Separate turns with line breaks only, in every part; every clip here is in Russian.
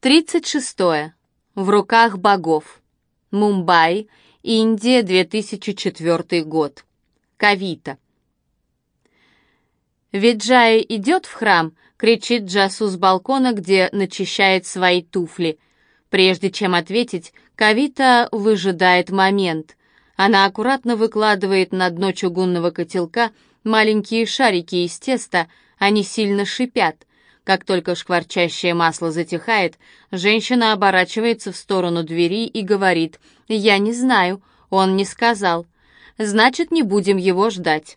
36. В руках богов. Мумбай, Индия, 2004 год. Кавита. «Виджая идет в храм?» — кричит Джасу с балкона, где начищает свои туфли. Прежде чем ответить, Кавита выжидает момент. Она аккуратно выкладывает на дно чугунного котелка маленькие шарики из теста, они сильно шипят. Как только шкварчащее масло затихает, женщина оборачивается в сторону двери и говорит «Я не знаю, он не сказал». «Значит, не будем его ждать».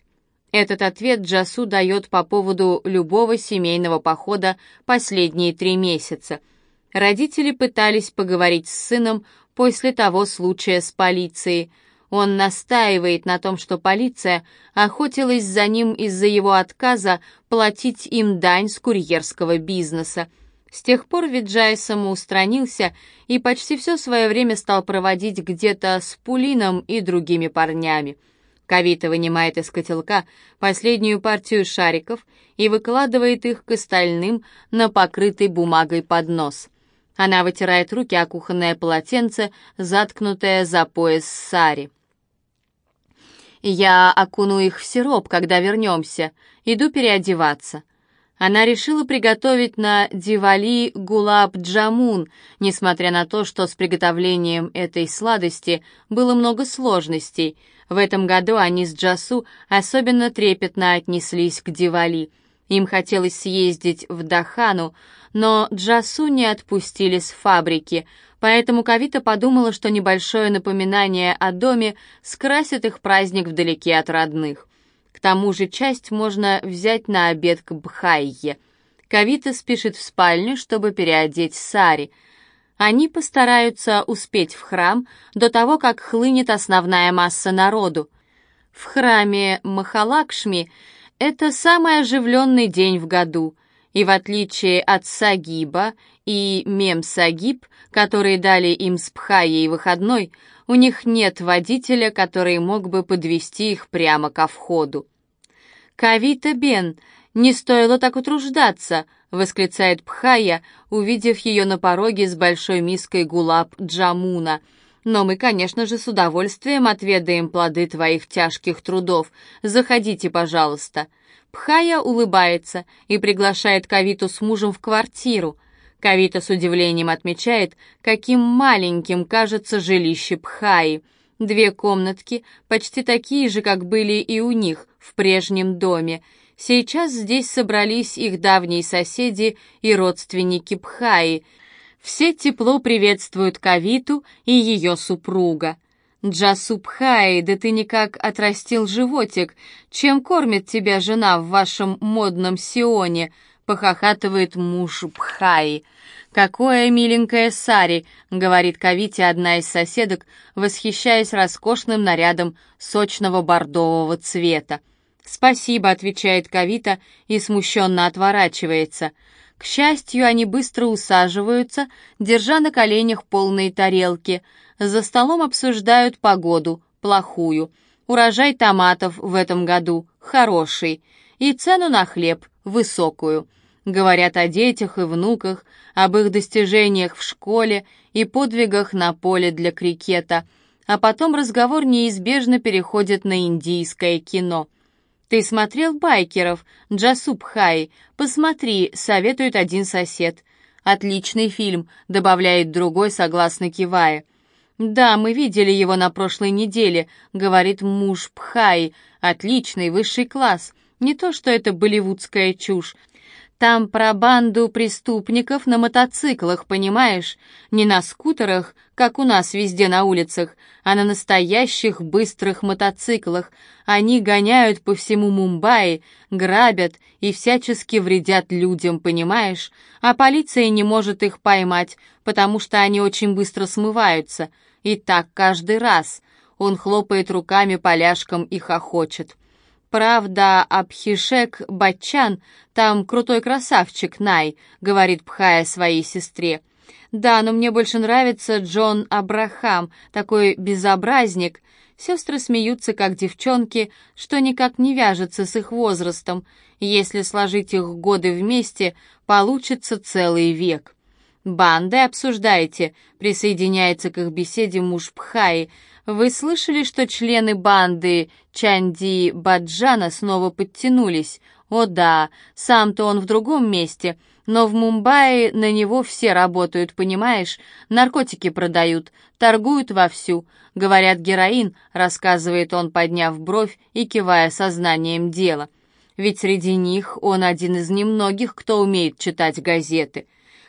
Этот ответ Джасу дает по поводу любого семейного похода последние три месяца. Родители пытались поговорить с сыном после того случая с полицией – он настаивает на том, что полиция охотилась за ним из-за его отказа платить им дань с курьерского бизнеса. С тех пор Виджай самоустранился и почти все свое время стал проводить где-то с Пулином и другими парнями. Кавита вынимает из котелка последнюю партию шариков и выкладывает их к остальным на покрытый бумагой поднос. Она вытирает руки о кухонное полотенце, заткнутое за пояс Сари. Я окуну их в сироп, когда вернемся. Иду переодеваться. Она решила приготовить на Дивали гулаб джамун, несмотря на то, что с приготовлением этой сладости было много сложностей. В этом году они с Джасу особенно трепетно отнеслись к Дивали. Им хотелось съездить в Дахану, но Джасу не отпустили с фабрики — Поэтому Кавита подумала, что небольшое напоминание о доме скрасит их праздник вдалеке от родных. К тому же часть можно взять на обед к Бхайе. Кавита спешит в спальню, чтобы переодеть Сари. Они постараются успеть в храм до того, как хлынет основная масса народу. В храме Махалакшми это самый оживленный день в году, и в отличие от Сагиба и Мем-Сагиб, которые дали им с Пхаей выходной, у них нет водителя, который мог бы подвести их прямо ко входу. «Кавита Бен, не стоило так утруждаться!» — восклицает Пхая, увидев ее на пороге с большой миской гулаб джамуна. «Но мы, конечно же, с удовольствием отведаем плоды твоих тяжких трудов. Заходите, пожалуйста». Пхая улыбается и приглашает Кавиту с мужем в квартиру. Кавита с удивлением отмечает, каким маленьким кажется жилище Пхаи. Две комнатки, почти такие же, как были и у них в прежнем доме. Сейчас здесь собрались их давние соседи и родственники Пхаи. Все тепло приветствуют Кавиту и ее супруга. «Джасу Пхаи, да ты никак отрастил животик. Чем кормит тебя жена в вашем модном Сионе?» — похохатывает муж Пхаи. «Какое миленькое сари!» — говорит Кавите одна из соседок, восхищаясь роскошным нарядом сочного бордового цвета. «Спасибо», — отвечает Кавита и смущенно отворачивается. К счастью, они быстро усаживаются, держа на коленях полные тарелки. За столом обсуждают погоду, плохую. Урожай томатов в этом году хороший. И цену на хлеб высокую. Говорят о детях и внуках, об их достижениях в школе и подвигах на поле для крикета, а потом разговор неизбежно переходит на индийское кино. «Ты смотрел «Байкеров», Джасуб Хай? Посмотри», — советует один сосед. «Отличный фильм», — добавляет другой, согласно кивая. «Да, мы видели его на прошлой неделе», — говорит муж Пхай. «Отличный, высший класс. Не то, что это болливудская чушь. Там про банду преступников на мотоциклах, понимаешь? Не на скутерах, как у нас везде на улицах, а на настоящих быстрых мотоциклах. Они гоняют по всему Мумбаи, грабят и всячески вредят людям, понимаешь? А полиция не может их поймать, потому что они очень быстро смываются. И так каждый раз. Он хлопает руками поляшком и хохочет. «Правда, Абхишек Батчан, там крутой красавчик Най», — говорит Пхая своей сестре. «Да, но мне больше нравится Джон Абрахам, такой безобразник». Сестры смеются, как девчонки, что никак не вяжется с их возрастом. Если сложить их годы вместе, получится целый век. «Банды обсуждаете?» — присоединяется к их беседе муж Пхаи. «Вы слышали, что члены банды Чанди Баджана снова подтянулись? О да, сам-то он в другом месте, но в Мумбаи на него все работают, понимаешь? Наркотики продают, торгуют вовсю. Говорят, героин, рассказывает он, подняв бровь и кивая сознанием дела. Ведь среди них он один из немногих, кто умеет читать газеты.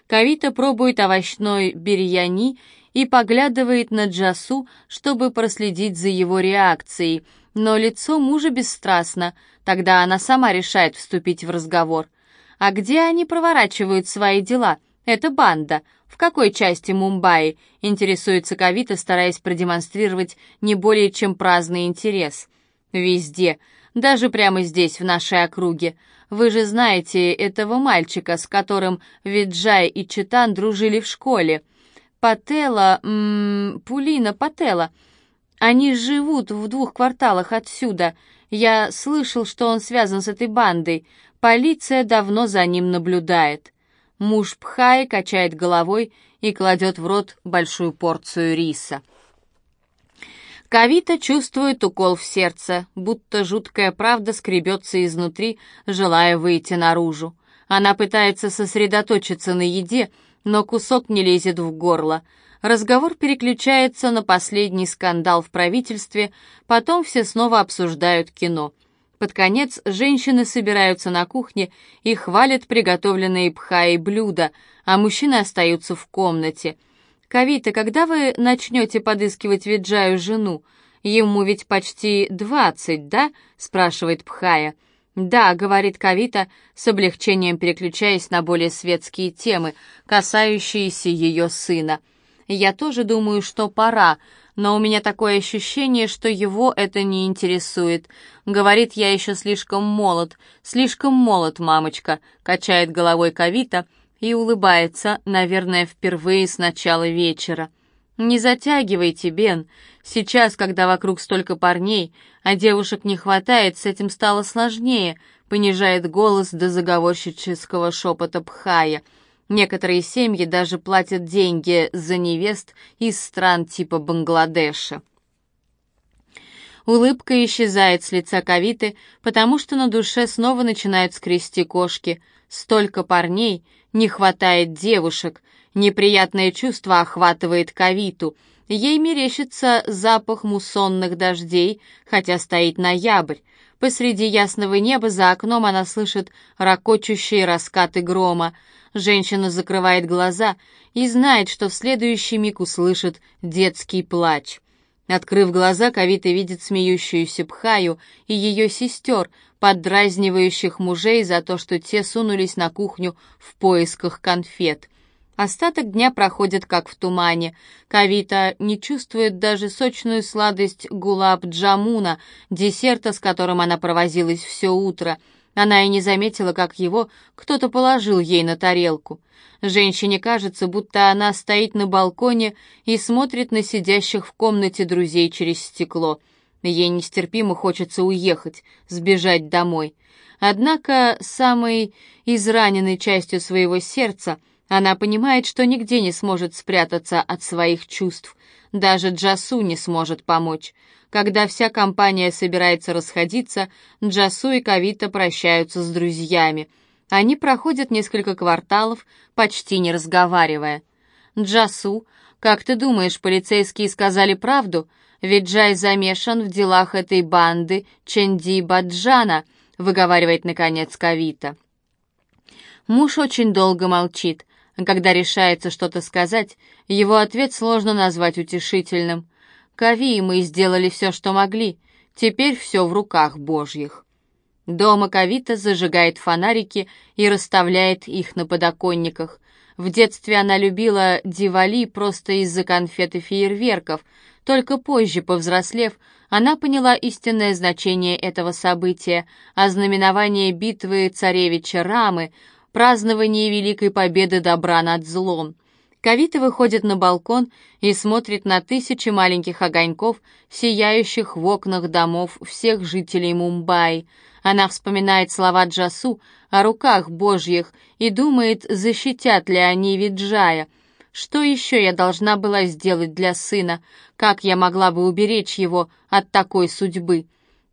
Кавита пробует овощной бирьяни и поглядывает на Джасу, чтобы проследить за его реакцией, но лицо мужа бесстрастно, тогда она сама решает вступить в разговор. А где они проворачивают свои дела? Это банда. В какой части Мумбаи? Интересуется Кавита, стараясь продемонстрировать не более чем праздный интерес. Везде. Даже прямо здесь, в нашей округе. Вы же знаете этого мальчика, с которым Виджай и Читан дружили в школе. Пателла, Пулина Пателла. Они живут в двух кварталах отсюда. Я слышал, что он связан с этой бандой. Полиция давно за ним наблюдает. Муж Пхай качает головой и кладет в рот большую порцию риса. Кавита чувствует укол в сердце, будто жуткая правда скребется изнутри, желая выйти наружу. Она пытается сосредоточиться на еде, но кусок не лезет в горло. Разговор переключается на последний скандал в правительстве, потом все снова обсуждают кино. Под конец женщины собираются на кухне и хвалят приготовленные пхаи блюда, а мужчины остаются в комнате — «Кавита, когда вы начнете подыскивать Виджаю жену? Ему ведь почти двадцать, да?» — спрашивает Пхая. «Да», — говорит Кавита, с облегчением переключаясь на более светские темы, касающиеся ее сына. «Я тоже думаю, что пора, но у меня такое ощущение, что его это не интересует. Говорит, я еще слишком молод, слишком молод, мамочка», — качает головой Кавита, — и улыбается, наверное, впервые с начала вечера. «Не затягивайте, Бен. Сейчас, когда вокруг столько парней, а девушек не хватает, с этим стало сложнее», понижает голос до заговорщического шепота Пхая. Некоторые семьи даже платят деньги за невест из стран типа Бангладеша. Улыбка исчезает с лица Кавиты, потому что на душе снова начинают скрести кошки. Столько парней, не хватает девушек, неприятное чувство охватывает Кавиту. Ей мерещится запах муссонных дождей, хотя стоит ноябрь. Посреди ясного неба за окном она слышит ракочущие раскаты грома. Женщина закрывает глаза и знает, что в следующий миг услышит детский плач. Открыв глаза, Кавита видит смеющуюся Пхаю и ее сестер, поддразнивающих мужей за то, что те сунулись на кухню в поисках конфет. Остаток дня проходит как в тумане. Кавита не чувствует даже сочную сладость гулаб-джамуна, десерта, с которым она провозилась все утро. Она и не заметила, как его кто-то положил ей на тарелку. Женщине кажется, будто она стоит на балконе и смотрит на сидящих в комнате друзей через стекло — Ей нестерпимо хочется уехать, сбежать домой. Однако самой израненной частью своего сердца она понимает, что нигде не сможет спрятаться от своих чувств. Даже Джасу не сможет помочь. Когда вся компания собирается расходиться, Джасу и Кавита прощаются с друзьями. Они проходят несколько кварталов, почти не разговаривая. «Джасу, как ты думаешь, полицейские сказали правду?» Ведь Джай замешан в делах этой банды Ченди Баджана, выговаривает наконец Кавита. Муж очень долго молчит. Когда решается что-то сказать, его ответ сложно назвать утешительным. «Кави, мы сделали все, что могли. Теперь все в руках Божьих». Дома Кавита зажигает фонарики и расставляет их на подоконниках. В детстве она любила Дивали просто из-за конфет и фейерверков, только позже, повзрослев, она поняла истинное значение этого события, ознаменование битвы царевича Рамы, празднование великой победы добра над злом. Кавита выходит на балкон и смотрит на тысячи маленьких огоньков, сияющих в окнах домов всех жителей Мумбаи. Она вспоминает слова Джасу о руках божьих и думает, защитят ли они Виджая. Что еще я должна была сделать для сына? Как я могла бы уберечь его от такой судьбы?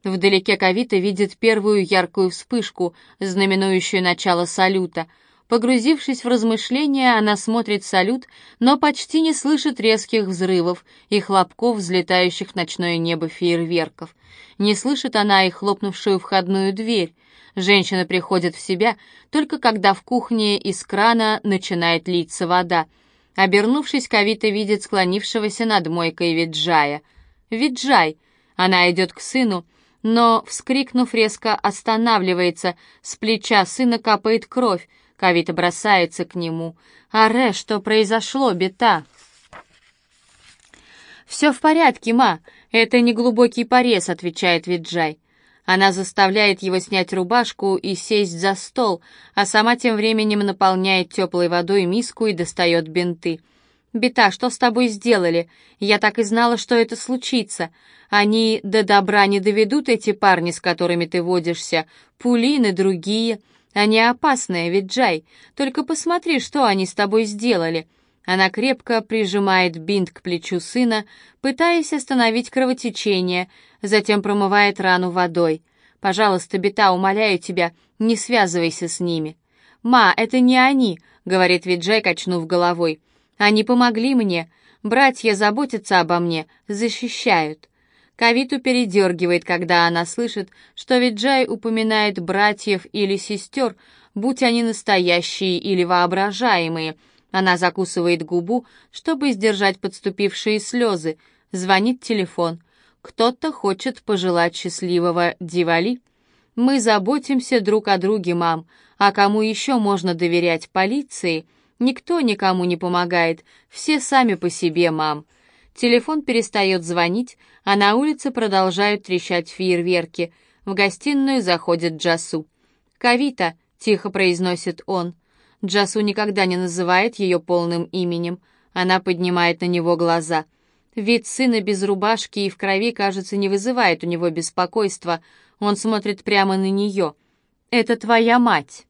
Вдалеке Кавита видит первую яркую вспышку, знаменующую начало салюта — Погрузившись в размышления, она смотрит салют, но почти не слышит резких взрывов и хлопков, взлетающих в ночное небо фейерверков. Не слышит она и хлопнувшую входную дверь. Женщина приходит в себя только когда в кухне из крана начинает литься вода. Обернувшись, Кавита видит склонившегося над мойкой Виджая. «Виджай!» Она идет к сыну, но, вскрикнув, резко останавливается. С плеча сына капает кровь. Кавита бросается к нему. «Аре, что произошло, бета?» «Все в порядке, ма. Это не глубокий порез», — отвечает Виджай. Она заставляет его снять рубашку и сесть за стол, а сама тем временем наполняет теплой водой миску и достает бинты. «Бета, что с тобой сделали? Я так и знала, что это случится. Они до добра не доведут, эти парни, с которыми ты водишься, Пулин и другие. Они опасные, ведь Джай. Только посмотри, что они с тобой сделали». Она крепко прижимает бинт к плечу сына, пытаясь остановить кровотечение, затем промывает рану водой. «Пожалуйста, Бета, умоляю тебя, не связывайся с ними». «Ма, это не они», — говорит Виджай, качнув головой. «Они помогли мне. Братья заботятся обо мне, защищают». Кавиту передергивает, когда она слышит, что Виджай упоминает братьев или сестер, будь они настоящие или воображаемые. Она закусывает губу, чтобы сдержать подступившие слезы. Звонит телефон. Кто-то хочет пожелать счастливого Дивали. Мы заботимся друг о друге, мам. А кому еще можно доверять полиции? Никто никому не помогает. Все сами по себе, мам. Телефон перестает звонить, а на улице продолжают трещать фейерверки. В гостиную заходит Джасу. «Кавита», — тихо произносит он. Джасу никогда не называет ее полным именем. Она поднимает на него глаза. Вид сына без рубашки и в крови, кажется, не вызывает у него беспокойства. Он смотрит прямо на нее. «Это твоя мать».